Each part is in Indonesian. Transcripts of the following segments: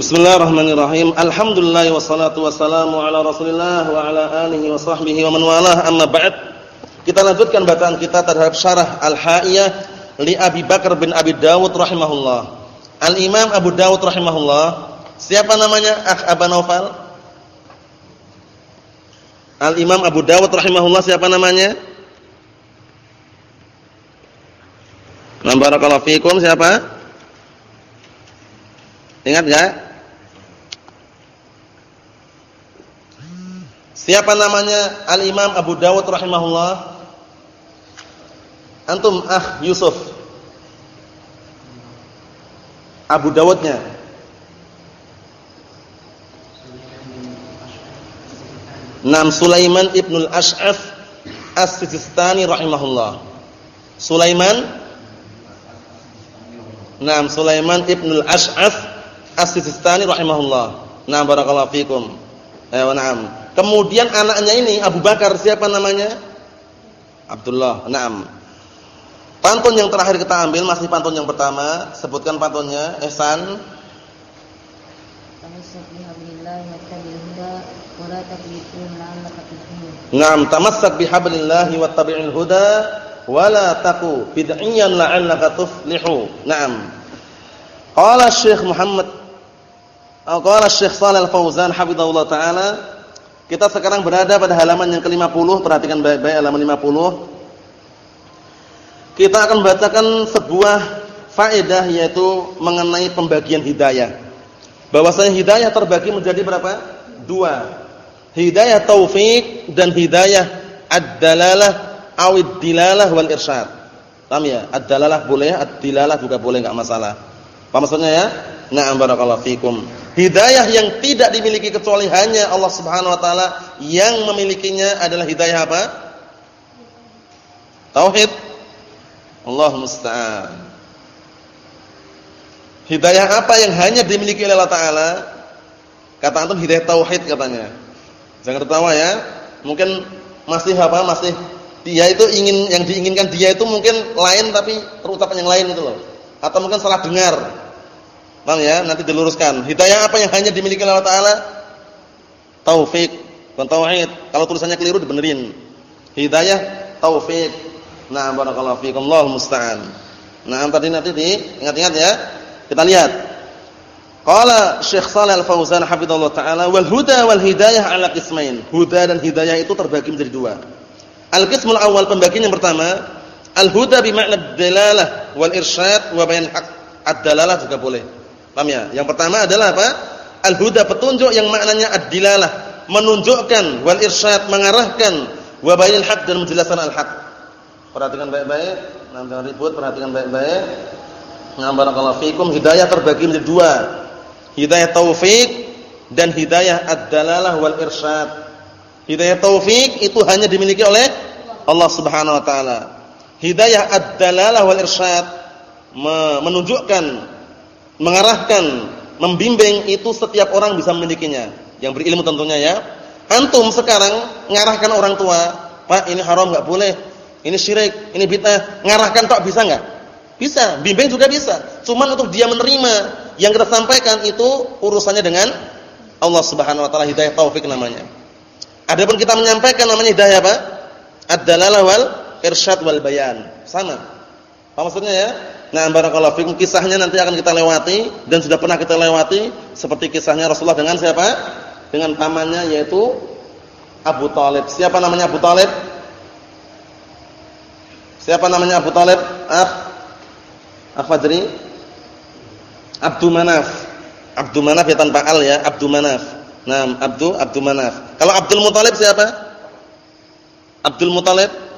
Bismillahirrahmanirrahim. Alhamdulillah wassalatu wassalamu ala Rasulillah wa ala alihi wa sahbihi wa man walah. Amma ba'd. Kita lanjutkan bacaan kita terhadap syarah Al-Ha'iyah li Abi Bakar bin Abi Dawud rahimahullah. Al-Imam Abu Dawud rahimahullah. Siapa namanya? Akh Aba Naufal? Al-Imam Abu Dawud rahimahullah siapa namanya? Nah, barakallahu fikum siapa? Ingat enggak? Siapa namanya Al-Imam Abu Dawud rahimahullah? Antum ah Yusuf. Abu Dawudnya. Nam Sulaiman ibnul Ash'af As-Sijistani rahimahullah. Sulaiman Nam Sulaiman ibnul Ash'af As-Sijistani rahimahullah. Nah, barakallahu fikum. Eh, na'am. Kemudian anaknya ini Abu Bakar siapa namanya? Abdullah. Naam. Pantun yang terakhir kita ambil masih pantun yang pertama. Sebutkan pantunnya, Ihsan. Naam, tamassak bihablillahi wattabi'il huda wa la taqu bid'iyan la'allaka tuflihu. Naam. Qala Syekh Muhammad Qala Syekh Shalal Fauzan hafizahullah taala kita sekarang berada pada halaman yang ke-50, perhatikan baik-baik halaman 50. Kita akan bacakan sebuah faedah yaitu mengenai pembagian hidayah. Bahwasanya hidayah terbagi menjadi berapa? Dua. Hidayah taufik dan hidayah ad-dalalah awid dilalah wal irsyad. Paham ya? Ad-dalalah boleh, ad-dilalah juga boleh enggak masalah. Paham maksudnya ya? Na'am barakallahu fikum. Hidayah yang tidak dimiliki kecuali hanya Allah Subhanahu wa taala yang memilikinya adalah hidayah apa? Tauhid. Allah musta'an. Hidayah apa yang hanya dimiliki oleh Allah taala? Kata antum hidayah tauhid katanya. Jangan tertawa ya. Mungkin masih apa? Masih dia itu ingin yang diinginkan dia itu mungkin lain tapi terucapan yang lain itu loh. Atau mungkin salah dengar Paham ya? Nanti diluruskan. Hidayah apa yang hanya dimiliki Allah Taala? Taufik, bukan tauhid. Kalau tulisannya keliru dibenerin. Hidayah taufik. Nah, barakallahu fiikum. Allahu musta'an. Nah, tadi nanti diingat-ingat ya. Kita lihat. Qala Syekh Shalal Al-Fauzan hafizallahu taala wal huda wal hidayah ala qismain. Huda dan hidayah itu terbagi menjadi dua. Al-qismul awal pembagian yang pertama, al-huda bi makna dalalah wal irsyad wa bayan haq. Ad-dalalah juga boleh. Paham ya? Yang pertama adalah apa? Al-huda petunjuk yang maknanya ad-dilalah, menunjukkan wal irsyad mengarahkan wa bayanil haq dan menjelaskan al-haq. Perhatikan baik-baik, nanti ribut, perhatikan baik-baik. Nah, barakallahu fikum, hidayah terbagi menjadi dua. Hidayah taufik dan hidayah ad-dalalah wal irsyad. Hidayah taufik itu hanya dimiliki oleh Allah Subhanahu wa taala. Hidayah ad-dalalah wal irsyad menunjukkan mengarahkan, membimbing itu setiap orang bisa memilikinya. Yang berilmu tentunya ya. Antum sekarang mengarahkan orang tua, Pak ini haram enggak boleh, ini syirik, ini bid'ah. Ngarahkan kok bisa enggak? Bisa, bimbing juga bisa. Cuman untuk dia menerima yang kita sampaikan itu urusannya dengan Allah Subhanahu wa taala hidayah taufik namanya. Adapun kita menyampaikan namanya hidayah apa? Ad-dalalah wal wal bayan. Sama. Apa maksudnya ya? Nah, barakallahu fikum kisahnya nanti akan kita lewati dan sudah pernah kita lewati seperti kisahnya Rasulullah dengan siapa? Dengan pamannya yaitu Abu Talib. Siapa namanya Abu Talib? Siapa namanya Abu Talib? Ah, Afadri? Abdul Manaf. Abdul Manaf ya tanpa al ya, Abdul Manaf. Nah, Abdul Abdul Manaf. Kalau Abdul Muthalib siapa? Abdul Muthalib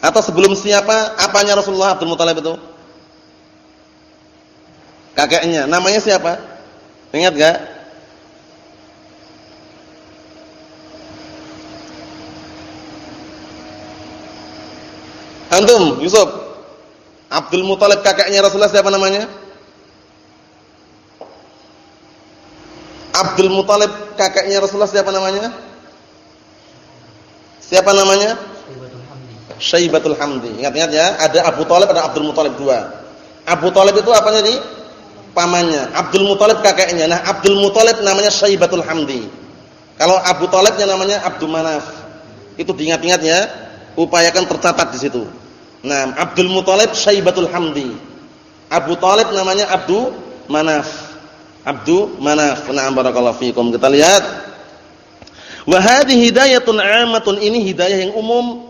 Atau sebelum siapa? Apanya Rasulullah Abdul Muthalib itu? Kakeknya. Namanya siapa? Ingat gak? Antum, Yusuf. Abdul Muthalib kakeknya Rasulullah siapa namanya? Abdul Muthalib kakeknya Rasulullah siapa namanya? Siapa namanya? Syaibatul Hamdi. Ingat-ingat ya, ada Abu Thalib ada Abdul Muthalib dua. Abu Thalib itu apa tadi? pamannya, Abdul Muthalib kakeknya. Nah, Abdul Muthalib namanya Syaibatul Hamdi. Kalau Abu Thalibnya namanya Abdul Manaf. Itu diingat-ingat ya. Upayakan tercatat di situ. Nah, Abdul Muthalib Syaibatul Hamdi. Abu Thalib namanya Abdul Manaf. Abdul Manaf. Na'am barakallahu fikum. Kita lihat. Wa hadhihi hidayatun 'ammatun. Ini hidayah yang umum.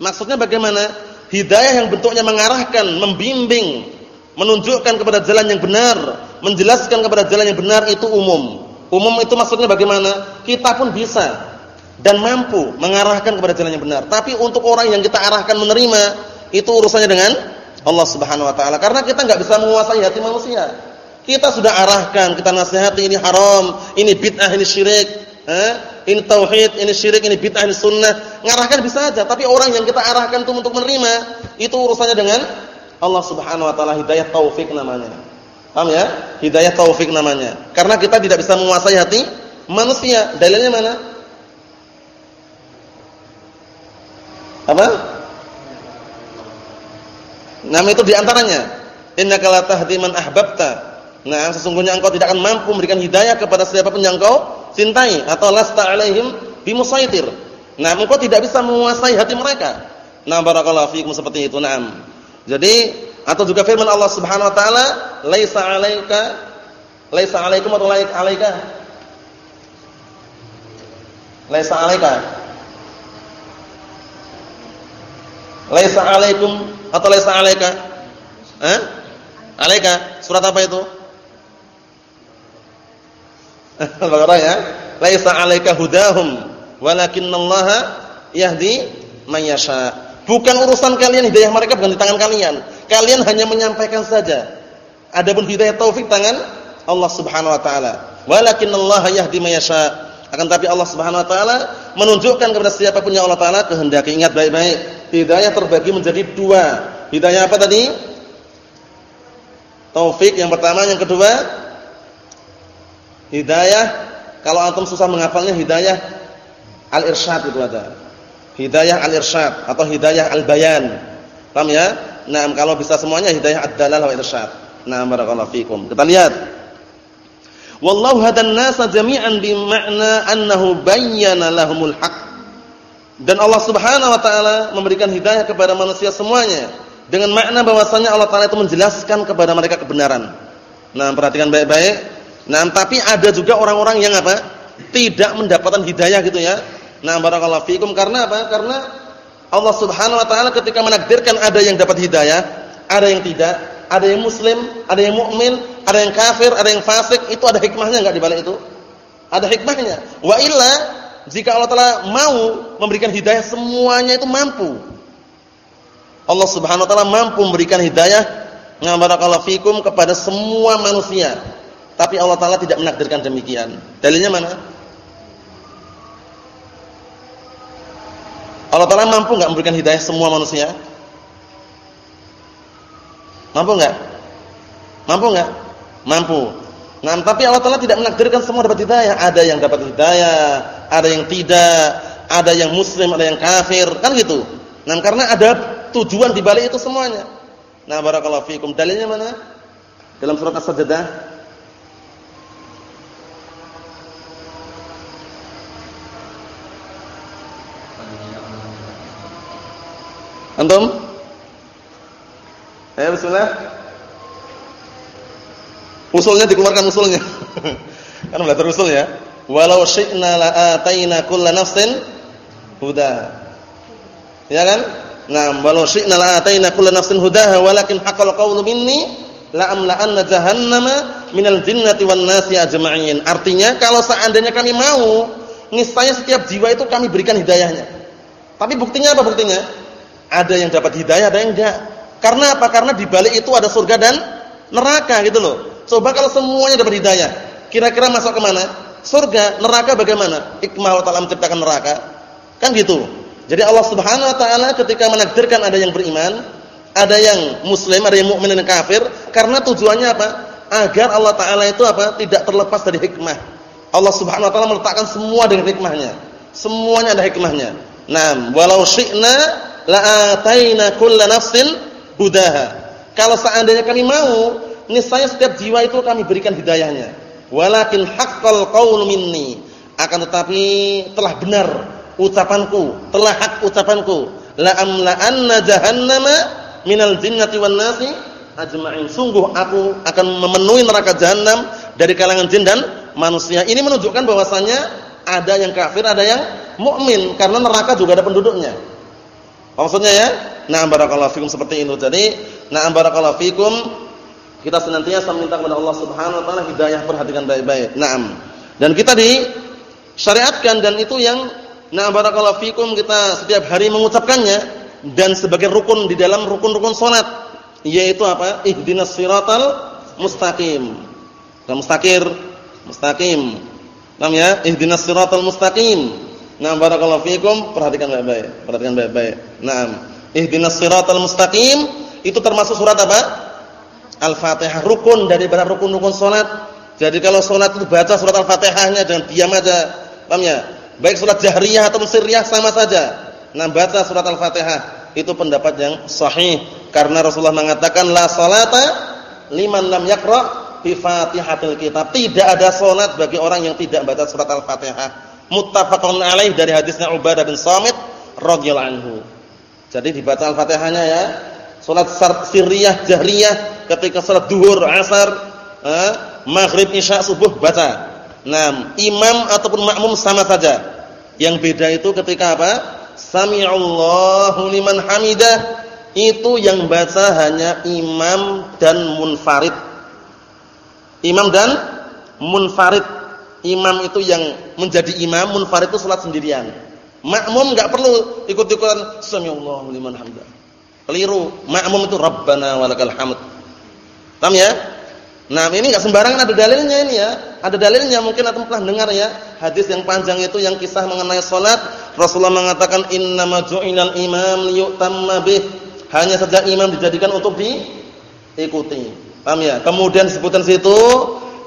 Maksudnya bagaimana? Hidayah yang bentuknya mengarahkan, membimbing, menunjukkan kepada jalan yang benar, menjelaskan kepada jalan yang benar itu umum. Umum itu maksudnya bagaimana? Kita pun bisa dan mampu mengarahkan kepada jalan yang benar. Tapi untuk orang yang kita arahkan menerima, itu urusannya dengan Allah Subhanahu wa taala. Karena kita nggak bisa menguasai hati manusia. Kita sudah arahkan, kita nasihati ini haram, ini bid'ah, ini syirik, eh? ini tauhid, ini syirik, ini bid'ah, ini sunnah. Ngarahkan bisa aja, tapi orang yang kita arahkan itu untuk menerima, itu urusannya dengan Allah Subhanahu wa taala hidayah taufik namanya. Paham ya? Hidayah taufik namanya. Karena kita tidak bisa menguasai hati manusia. Dalilnya mana? Apa? Nama itu di antaranya. Innaka la tahdi man ahbabta. Nah, sesungguhnya engkau tidak akan mampu memberikan hidayah kepada siapa pun yang engkau cintai atau lasta alaihim bimusaitir. Nah, engkau tidak bisa menguasai hati mereka. Nah, barakallahu fiikum seperti itu. Naam. Jadi atau juga firman Allah Subhanahu wa taala, "Laisa 'alaika laisa 'alaikum atau laik 'alaika?" Laisa 'alaika. Laisa 'alaikum atau laisa 'alaika? Eh? Alaika, surat apa itu? Al-Baqarah ya. Laisa 'alaika hudahum, walakinallaha yahdi man yasha'. Bukan urusan kalian hidayah mereka bukan di tangan kalian. Kalian hanya menyampaikan saja. Adapun hidayah taufik tangan Allah Subhanahu wa taala. Walakinallaha yahdi may yasha. Akan tapi Allah Subhanahu wa taala menunjukkan kepada siapa pun yang Allah taala kehendaki. Ingat baik-baik, hidayah terbagi menjadi dua. Hidayah apa tadi? Taufik yang pertama, yang kedua hidayah kalau antum susah menghafalnya hidayah al-irsyad itu ada. Hidayah al-irsyad atau hidayah al-bayan. Paham ya? Nah, kalau bisa semuanya hidayah ad-dalalah wa irsyad. Nah, barakallahu fikum. Kita lihat. Wallahu hadan nasa jami'an bi ma'na annahu bayyana lahumul haq. Dan Allah Subhanahu wa taala memberikan hidayah kepada manusia semuanya dengan makna bahwasanya Allah taala itu menjelaskan kepada mereka kebenaran. Nah, perhatikan baik-baik. Nah, tapi ada juga orang-orang yang apa? Tidak mendapatkan hidayah gitu ya Nah, barakallahu fikum karena apa? Karena Allah Subhanahu wa taala ketika menakdirkan ada yang dapat hidayah, ada yang tidak, ada yang muslim, ada yang mukmin, ada yang kafir, ada yang fasik, itu ada hikmahnya enggak di balik itu? Ada hikmahnya. Wa illa jika Allah taala mau memberikan hidayah semuanya itu mampu. Allah Subhanahu wa taala mampu memberikan hidayah nah barakallahu fikum kepada semua manusia. Tapi Allah taala tidak menakdirkan demikian. Dalilnya mana? Allah Taala mampu nggak memberikan hidayah semua manusia? Mampu nggak? Mampu nggak? Mampu. Nah, tapi Allah Taala tidak menakdirkan semua dapat hidayah. Ada yang dapat hidayah, ada yang tidak, ada yang muslim, ada yang kafir, kan gitu. Nah, karena ada tujuan di balik itu semuanya. Nah, barakallahu fiikum. Dalilnya mana? Dalam surat As-Sajdah Antum? Ayo bismillah. Usulnya dikeluarkan usulnya. kan belajar usul ya. Walau syi'na la ataina kulla nafsin huda. Ya kan? Nah, walau syi'na la ataina kulla nafsin hudaha walakin haqqal qawlu minni la amla'anna jahannama minal jinnati wan nasi ajma'in. Artinya kalau seandainya kami mau, niscaya setiap jiwa itu kami berikan hidayahnya. Tapi buktinya apa buktinya? Ada yang dapat hidayah, ada yang enggak. Karena apa? Karena di balik itu ada surga dan neraka gitu loh. Coba kalau semuanya dapat hidayah, kira-kira masuk ke mana? Surga, neraka bagaimana? Allah Taala menciptakan neraka. Kan gitu. Jadi Allah Subhanahu wa taala ketika menakdirkan ada yang beriman, ada yang muslim, ada yang mukmin dan kafir, karena tujuannya apa? Agar Allah taala itu apa? tidak terlepas dari hikmah. Allah Subhanahu wa taala meletakkan semua dengan hikmahnya. Semuanya ada hikmahnya. Nah, walau syi'na la ataina kulla nafsin hudaha. Kalau seandainya kami mau, niscaya setiap jiwa itu kami berikan hidayahnya. Walakin haqqal qaul minni. Akan tetapi telah benar ucapanku, telah hak ucapanku. La amla'anna jahannama minal jinnati wan nasi ajma'in. Sungguh aku akan memenuhi neraka jahanam dari kalangan jin dan manusia. Ini menunjukkan bahwasanya ada yang kafir, ada yang mukmin karena neraka juga ada penduduknya. Maksudnya ya? Nah, barakallahu fikum seperti itu. Jadi, nah barakallahu fikum kita senantiasa meminta kepada Allah Subhanahu wa taala hidayah, perhatikan baik-baik. Naam. Dan kita di syariatkan dan itu yang nah barakallahu fikum kita setiap hari mengucapkannya dan sebagai rukun di dalam rukun-rukun salat yaitu apa? Ihdinas siratal mustaqim. Dan mustaqir, mustaqim. Naam ya? Ihdinas siratal mustaqim. Nah, barakallahu fikum, perhatikan baik-baik. Perhatikan baik-baik. Naam. Ihdinas siratal mustaqim itu termasuk surat apa? Al-Fatihah rukun dari beberapa rukun-rukun salat. Jadi kalau salat itu baca surat Al-Fatihahnya dengan diam aja. Paham ya? Baik surat jahriyah atau sirriyah sama saja. Nah, baca surat Al-Fatihah itu pendapat yang sahih karena Rasulullah mengatakan la salata liman lam yaqra bi Fatihatil kitab. Tidak ada salat bagi orang yang tidak baca surat Al-Fatihah. Muttafaqun alaih dari hadisnya Ubadah bin Samit radhiyallahu anhu. Jadi dibaca Al-Fatihahnya ya. Salat sirriyah, jahriyah ketika salat duhur, asar, eh, maghrib, isya, subuh baca. Nah, imam ataupun makmum sama saja. Yang beda itu ketika apa? Sami'allahu liman hamidah. Itu yang baca hanya imam dan munfarid. Imam dan munfarid. Imam itu yang menjadi imam, munfarid itu salat sendirian. Makmum enggak perlu ikut-ikutan sami'allahu liman hamidah. Keliru. Makmum itu rabbana walakal hamd. Paham ya? Nah, ini enggak sembarangan ada dalilnya ini ya. Ada dalilnya mungkin antum pernah dengar ya, hadis yang panjang itu yang kisah mengenai salat, Rasulullah mengatakan innama ju'ilal imam liyutamma bih. Hanya saja imam dijadikan untuk diikuti. Paham ya? Kemudian disebutkan situ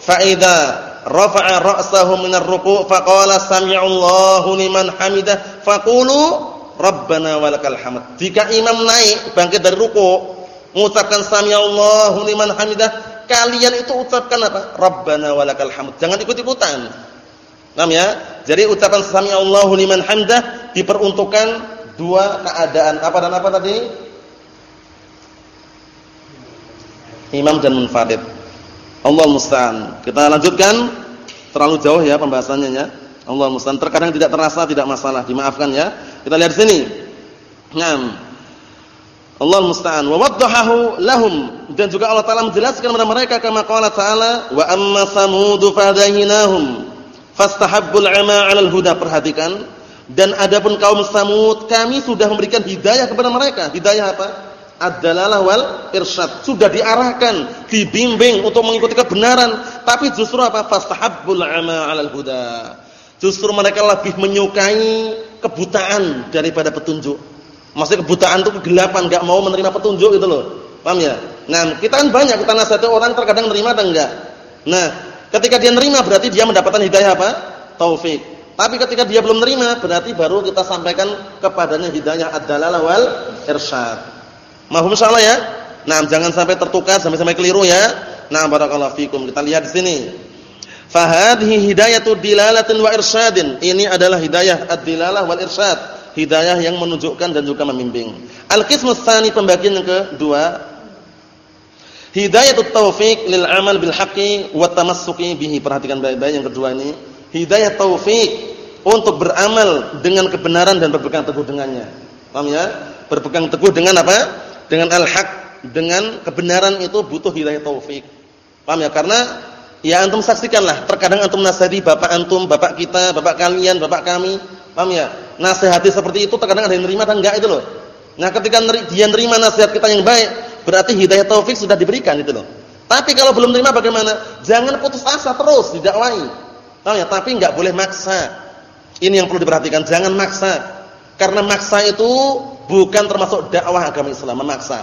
faida rafa'a ra'sahu minar ruku' faqala sami'allahu liman hamidah faqulu rabbana walakal hamd. Jika imam naik bangkit dari ruku' mengucapkan Allahu liman hamidah, kalian itu ucapkan apa? Rabbana walakal hamd. Jangan ikut-ikutan. Paham ya? Jadi ucapan Allahu liman hamidah diperuntukkan dua keadaan. Apa dan apa tadi? Imam dan munfarid. Allah musta'an. Kita lanjutkan terlalu jauh ya pembahasannya ya. Allah musta'an. Terkadang tidak terasa, tidak masalah, dimaafkan ya. Kita lihat sini. Naam. Allah musta'an. Wa waddahahu lahum dan juga Allah taala menjelaskan kepada mereka kama qala ta'ala wa amma samudu fadahinahum fastahabbul 'ama 'alal huda perhatikan dan adapun kaum Samud kami sudah memberikan hidayah kepada mereka. Hidayah apa? Ad-dalalah wal irsyad. Sudah diarahkan, dibimbing untuk mengikuti kebenaran, tapi justru apa? Fastahabbul 'ama 'alal huda. Justru mereka lebih menyukai kebutaan daripada petunjuk. Maksudnya kebutaan itu kegelapan, enggak mau menerima petunjuk gitu loh. Paham ya? Nah, kita kan banyak kita nasihati orang terkadang menerima atau enggak. Nah, ketika dia menerima berarti dia mendapatkan hidayah apa? Taufik. Tapi ketika dia belum menerima berarti baru kita sampaikan kepadanya hidayah ad-dalalah wal irsyad. Mahum insyaallah ya? Nah, jangan sampai tertukar sampai-sampai keliru ya. Nah, barakallahu fikum. Kita lihat di sini. Fahadhihi hidayatu dilalatin wa irsyadin. Ini adalah hidayah ad-dilalah wal irsyad hidayah yang menunjukkan dan juga membimbing. Al-qismus tsani pembagian yang kedua, hidayatut taufik lil amal bil haqqi wa tamassuki bihi. Perhatikan baik-baik yang kedua ini, hidayah taufik untuk beramal dengan kebenaran dan berpegang teguh dengannya. Paham ya? Berpegang teguh dengan apa? Dengan al-haq, dengan kebenaran itu butuh hidayah taufik. Paham ya? Karena ya antum saksikanlah, terkadang antum nasihati bapak antum, bapak kita, bapak kalian, bapak kami, Paham ya? Nasihati seperti itu terkadang ada yang nerima dan enggak itu loh. Nah, ketika dia nerima nasihat kita yang baik, berarti hidayah taufik sudah diberikan itu loh. Tapi kalau belum terima bagaimana? Jangan putus asa terus didakwai. Paham ya? Tapi enggak boleh maksa. Ini yang perlu diperhatikan, jangan maksa. Karena maksa itu bukan termasuk dakwah agama Islam, memaksa.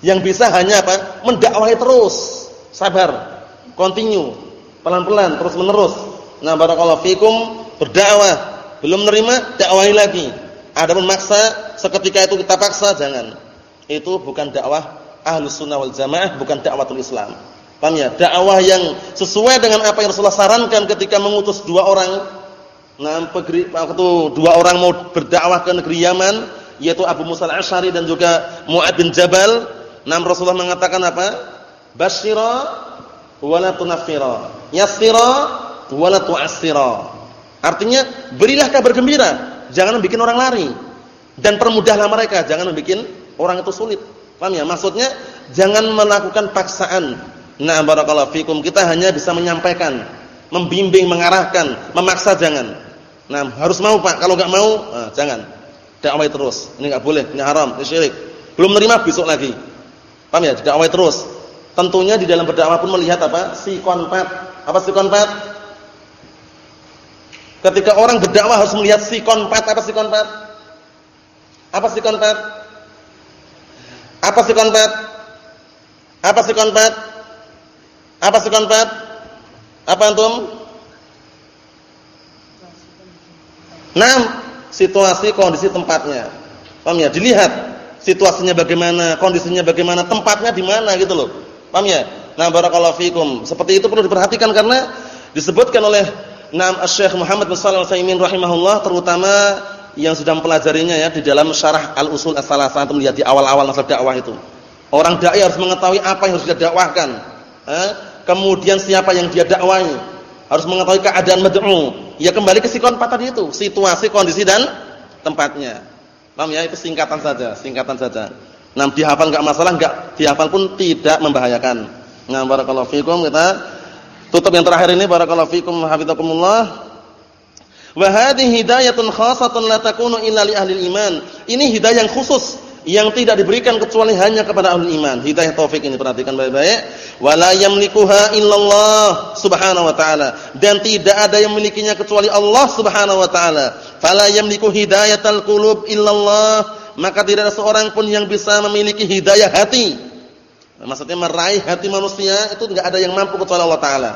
Yang bisa hanya apa? Mendakwahi terus. Sabar. Continue. Pelan-pelan, terus-menerus. Nah, barakallahu fikum berdakwah belum menerima, dakwahi lagi. Adapun maksa, seketika itu kita paksa, jangan. Itu bukan dakwah Ahlus Sunnah wal Jamaah bukan dakwatul Islam. Paham ya? Dakwah yang sesuai dengan apa yang Rasulullah sarankan ketika mengutus dua orang nah waktu dua orang mau berdakwah ke negeri Yaman yaitu Abu Musa al-Asy'ari dan juga Mu'ad bin Jabal. Nam Rasulullah mengatakan apa? Basyira wa la tunaffira. Yassira wa tu'assira. Artinya berilah kabar gembira, jangan bikin orang lari. Dan permudahlah mereka, jangan bikin orang itu sulit. Paham ya? Maksudnya jangan melakukan paksaan. Nah, barakallahu fikum. Kita hanya bisa menyampaikan, membimbing, mengarahkan, memaksa jangan. Nah, harus mau, Pak. Kalau enggak mau, nah, jangan. Dakwah terus. Ini enggak boleh, ini haram, ini syirik. Belum menerima besok lagi. Paham ya? Dakwah terus. Tentunya di dalam berdakwah pun melihat apa? Si konpat. Apa si konpat? Ketika orang berdakwah harus melihat sikon pat apa sikon pat? Apa sikon pat? Apa sikon pat? Apa sikon pat? Apa sikon pat? Apa antum? Nah, situasi kondisi tempatnya. Paham ya? Dilihat situasinya bagaimana, kondisinya bagaimana, tempatnya di mana gitu loh. Paham ya? Nah, barakallahu fikum. Seperti itu perlu diperhatikan karena disebutkan oleh Naam Syekh Muhammad bin Shalih Al-Utsaimin rahimahullah terutama yang sudah mempelajarinya ya di dalam syarah Al-Usul As-Salasah atau melihat di awal-awal masa dakwah itu. Orang dai harus mengetahui apa yang harus dia dakwahkan. Eh? Kemudian siapa yang dia dakwahi. Harus mengetahui keadaan mad'u. Ya kembali ke sikon tadi itu, situasi, kondisi dan tempatnya. Paham ya? Itu singkatan saja, singkatan saja. Nah, dihafal enggak masalah, enggak dihafal pun tidak membahayakan. Nah, barakallahu fikum kita Tutup yang terakhir ini barakallahu fikum hafizakumullah. Wa hadhihi hidayatun khassatun la takunu illa li ahli iman. Ini hidayah yang khusus yang tidak diberikan kecuali hanya kepada ahli iman. Hidayah taufik ini perhatikan baik-baik. Wala yamlikuha illallah subhanahu wa ta'ala. Dan tidak ada yang memilikinya kecuali Allah subhanahu wa ta'ala. Fala yamliku hidayatal qulub illallah. Maka tidak ada seorang pun yang bisa memiliki hidayah hati Maksudnya meraih hati manusia itu enggak ada yang mampu kecuali Allah taala.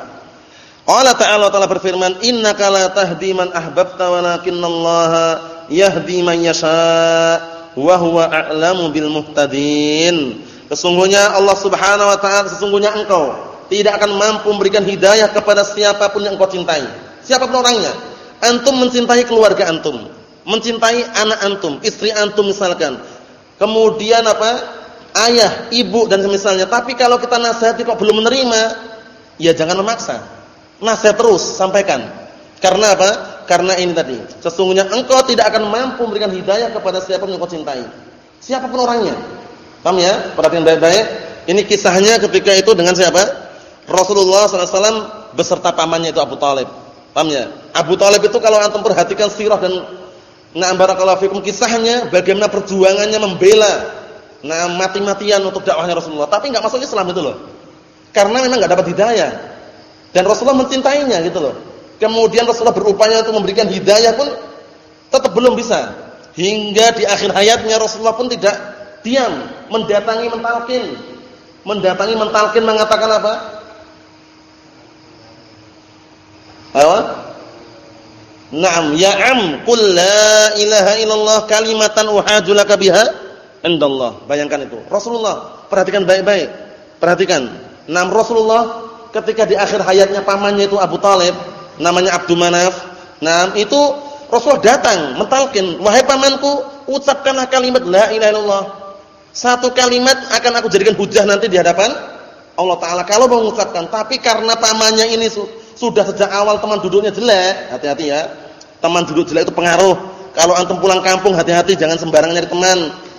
Allah taala taala berfirman, "Innaka la tahdi man ahbabta walakinallaha yahdi man yasha wa huwa a'lamu bil muhtadin." Sesungguhnya Allah Subhanahu wa taala sesungguhnya engkau tidak akan mampu memberikan hidayah kepada siapa pun yang engkau cintai. Siapa pun orangnya. Antum mencintai keluarga antum, mencintai anak antum, istri antum misalkan. Kemudian apa? ayah, ibu dan semisalnya. Tapi kalau kita nasihati kok belum menerima, ya jangan memaksa. Nasihat terus sampaikan. Karena apa? Karena ini tadi. Sesungguhnya engkau tidak akan mampu memberikan hidayah kepada siapa yang kau cintai. Siapa pun orangnya. Paham ya? Perhatian baik-baik. Ini kisahnya ketika itu dengan siapa? Rasulullah SAW beserta pamannya itu Abu Talib. Paham ya? Abu Talib itu kalau antum perhatikan sirah dan Na'am barakallahu fikum kisahnya bagaimana perjuangannya membela nah mati-matian untuk dakwahnya Rasulullah, tapi enggak masuk Islam itu loh. Karena memang enggak dapat hidayah. Dan Rasulullah mencintainya gitu loh. Kemudian Rasulullah berupaya untuk memberikan hidayah pun tetap belum bisa. Hingga di akhir hayatnya Rasulullah pun tidak diam, mendatangi mentalkin. Mendatangi mentalkin mengatakan apa? Ayo. Naam ya am la ilaha illallah kalimatan uhajulaka biha indallah. Bayangkan itu. Rasulullah, perhatikan baik-baik. Perhatikan. Nam Rasulullah ketika di akhir hayatnya pamannya itu Abu Talib, namanya Abdul Manaf. Nam itu Rasulullah datang mentalkin, "Wahai pamanku, ucapkanlah kalimat la ilaha illallah." Satu kalimat akan aku jadikan hujah nanti di hadapan Allah taala kalau mau mengucapkan. Tapi karena pamannya ini sudah sejak awal teman duduknya jelek, hati-hati ya. Teman duduk jelek itu pengaruh. Kalau antum pulang kampung hati-hati jangan sembarang nyari teman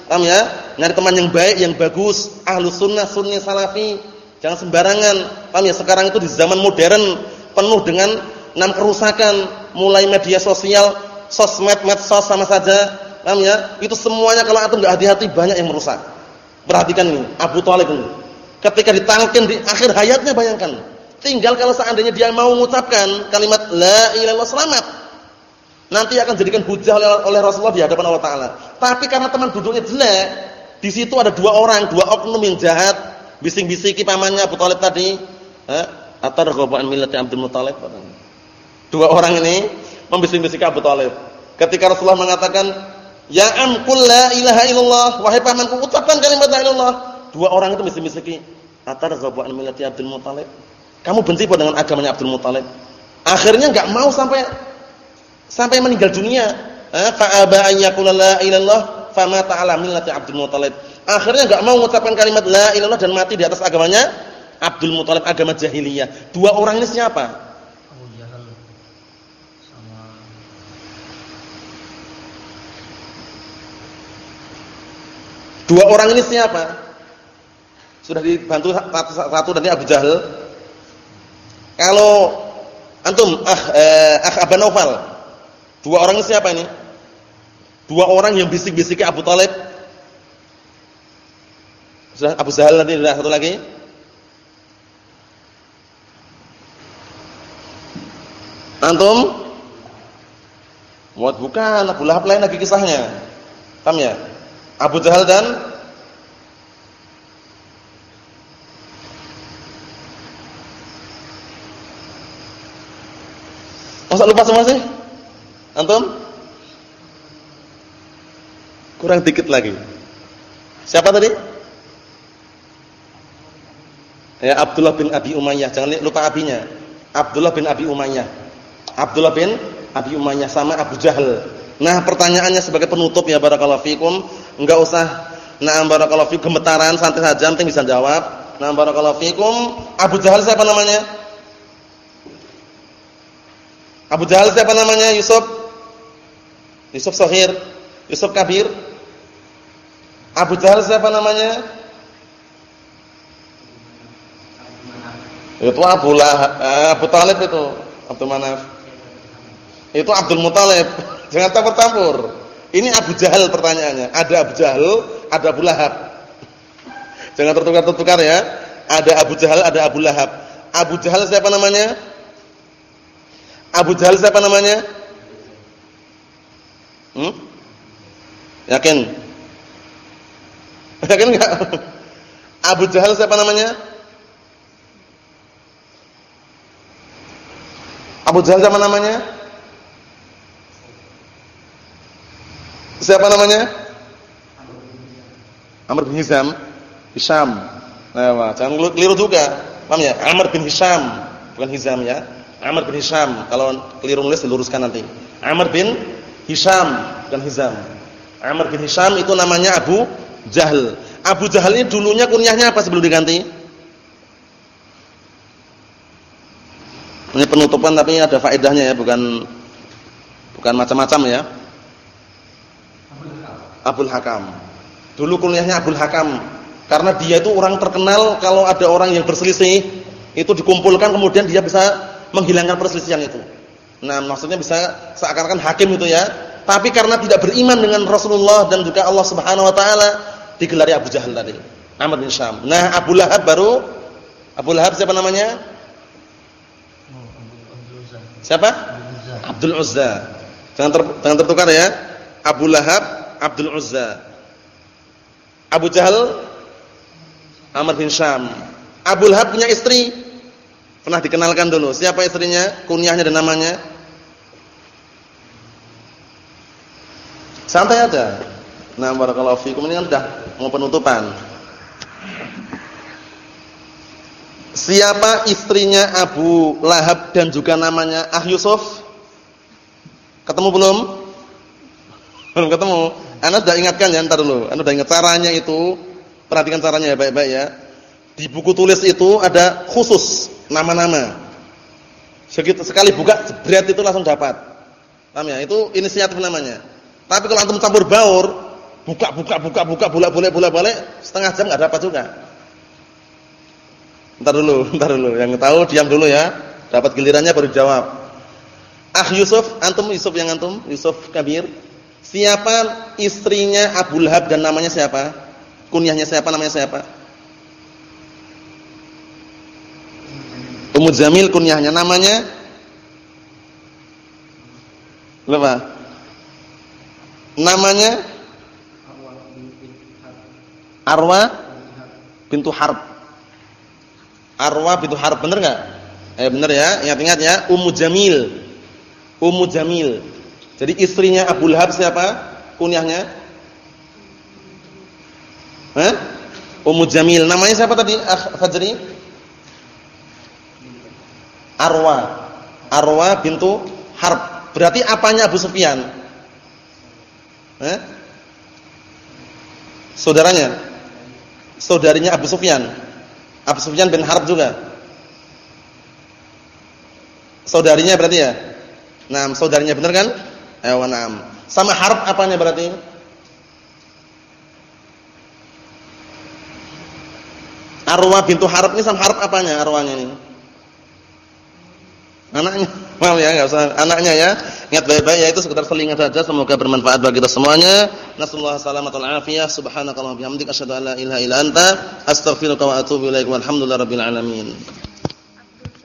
Paham ya? Nyari teman yang baik, yang bagus, ahlu sunnah, sunni, salafi. Jangan sembarangan. Paham ya? Sekarang itu di zaman modern penuh dengan enam kerusakan, mulai media sosial, sosmed, medsos sama saja. Paham ya? Itu semuanya kalau antum enggak hati-hati banyak yang merusak. Perhatikan ini, Abu Thalib ini. Ketika ditangkin di akhir hayatnya bayangkan. Tinggal kalau seandainya dia mau mengucapkan kalimat la ilaha illallah selamat nanti akan jadikan hujah oleh, Rasulullah di hadapan Allah Taala. Tapi karena teman duduknya jelek, di situ ada dua orang, dua oknum yang jahat, bising-bisiki pamannya Abu Talib tadi, eh, atau an millati Abdul Muthalib. Dua orang ini membisik-bisiki Abu Talib. Ketika Rasulullah mengatakan, "Ya am qul la ilaha illallah," wahai pamanku ucapkan kalimat la ilaha illallah. dua orang itu mesti-mesti atar an millati Abdul Muthalib. Kamu benci pada dengan agamanya Abdul Muthalib. Akhirnya enggak mau sampai sampai meninggal dunia. Eh, fa aba an yaqula la ilallah famata ala millati Abdul Muthalib. Akhirnya enggak mau mengucapkan kalimat la ilallah dan mati di atas agamanya Abdul Muthalib agama jahiliyah. Dua orang ini siapa? Dua orang ini siapa? Sudah dibantu satu, satu dari Abu Jahal. Kalau antum ah eh, ah Abu Naufal. Dua orang ini siapa ini? Dua orang yang bisik-bisik Abu Talib. Sudah Abu Jahal nanti sudah satu lagi. Antum? Muat bukan Abu Lahab lain lagi kisahnya. Paham ya? Abu Jahal dan Masa lupa semua sih? Antum? Kurang dikit lagi. Siapa tadi? Ya Abdullah bin Abi Umayyah. Jangan lupa abinya. Abdullah bin Abi Umayyah. Abdullah bin Abi Umayyah sama Abu Jahal. Nah, pertanyaannya sebagai penutup ya barakallahu fikum enggak usah na'am barakallahu fikum gemetaran, santai saja penting bisa jawab. Na'am barakallahu fikum. Abu Jahal siapa namanya? Abu Jahal siapa namanya? Yusuf. Yusuf Sohir. Yusuf Kabir. Abu Jahal siapa namanya? Itu Abu Lahab, eh, Abu Talib itu, Abdul Manaf. Itu Abdul Muthalib. Jangan campur-campur. Ini Abu Jahal pertanyaannya. Ada Abu Jahal, ada Abu Lahab. Jangan tertukar-tertukar ya. Ada Abu Jahal, ada Abu Lahab. Abu Jahal siapa namanya? Abu Jahal siapa namanya? Hmm? Yakin? Yakin enggak? Abu Jahal siapa namanya? Abu Jahal siapa namanya? Siapa namanya? Amr bin Hisham. Hisham. Nah, jangan keliru juga. Paham ya? Amr bin Hisham, bukan Hisham ya. Amr bin Hisham. Kalau keliru nulis diluruskan nanti. Amr bin Hisham, bukan Hizam. Amr bin Hisham itu namanya Abu Jahal. Abu Jahal ini dulunya kunyahnya apa sebelum diganti? Ini penutupan tapi ada faedahnya ya, bukan bukan macam-macam ya. Abdul Hakam. Dulu kuliahnya Abdul Hakam. Karena dia itu orang terkenal kalau ada orang yang berselisih, itu dikumpulkan kemudian dia bisa menghilangkan perselisihan itu. Nah, maksudnya bisa seakan-akan hakim itu ya. Tapi karena tidak beriman dengan Rasulullah dan juga Allah Subhanahu wa taala, digelari Abu Jahal tadi. Ahmad bin Syam. Nah, Abu Lahab baru Abu Lahab siapa namanya? Siapa? Abdul Uzza. Jangan ter, jangan tertukar ya. Abu Lahab Abdul Uzza. Abu Jahal Amr bin Syam. Abu Lahab punya istri. Pernah dikenalkan dulu. Siapa istrinya? Kunyahnya dan namanya? Santai aja. Nah, barakallahu fikum ini kan sudah mau penutupan. Siapa istrinya Abu Lahab dan juga namanya Ah Yusuf? Ketemu belum? Belum ketemu. Anda sudah ingatkan ya ntar dulu. Anda sudah ingat caranya itu. Perhatikan caranya ya baik-baik ya. Di buku tulis itu ada khusus nama-nama. Segitu sekali buka jebret itu langsung dapat. Paham ya? Itu inisiatif namanya. Tapi kalau antum campur baur, buka buka buka buka bolak-balik bolak-balik setengah jam enggak dapat juga. Entar dulu, entar dulu. Yang tahu diam dulu ya. Dapat gilirannya baru jawab. Ah Yusuf, antum Yusuf yang antum, Yusuf Kabir. Siapa istrinya Abu Lahab dan namanya siapa? Kunyahnya siapa? Namanya siapa? Ummu Jamil kunyahnya namanya Lupa. Namanya Arwa bintu Harb. Arwa bintu Harb benar enggak? Eh benar ya, ingat-ingat ya, Ummu Jamil. Ummu Jamil. Jadi istrinya Abu Lahab siapa? Kunyahnya? Hah? Ummu Jamil. Namanya siapa tadi? Akh Fajri? Arwa. Arwa bintu Harb. Berarti apanya Abu Sufyan? Eh? Saudaranya? Saudarinya Abu Sufyan. Abu Sufyan bin Harb juga. Saudarinya berarti ya? Nah, saudarinya benar kan? Eh, naam. Sama Harb apanya berarti? Arwah bintu Harb ini sama Harb apanya arwahnya ini? Anaknya. Mau ya, enggak usah anaknya ya. Ingat baik-baik ya itu sekedar selingan saja semoga bermanfaat bagi kita semuanya. Nasallahu salamatal afiyah. Subhanakallahumma bihamdika asyhadu an la ilaha illa anta astaghfiruka wa atubu ilaik. Walhamdulillahirabbil alamin.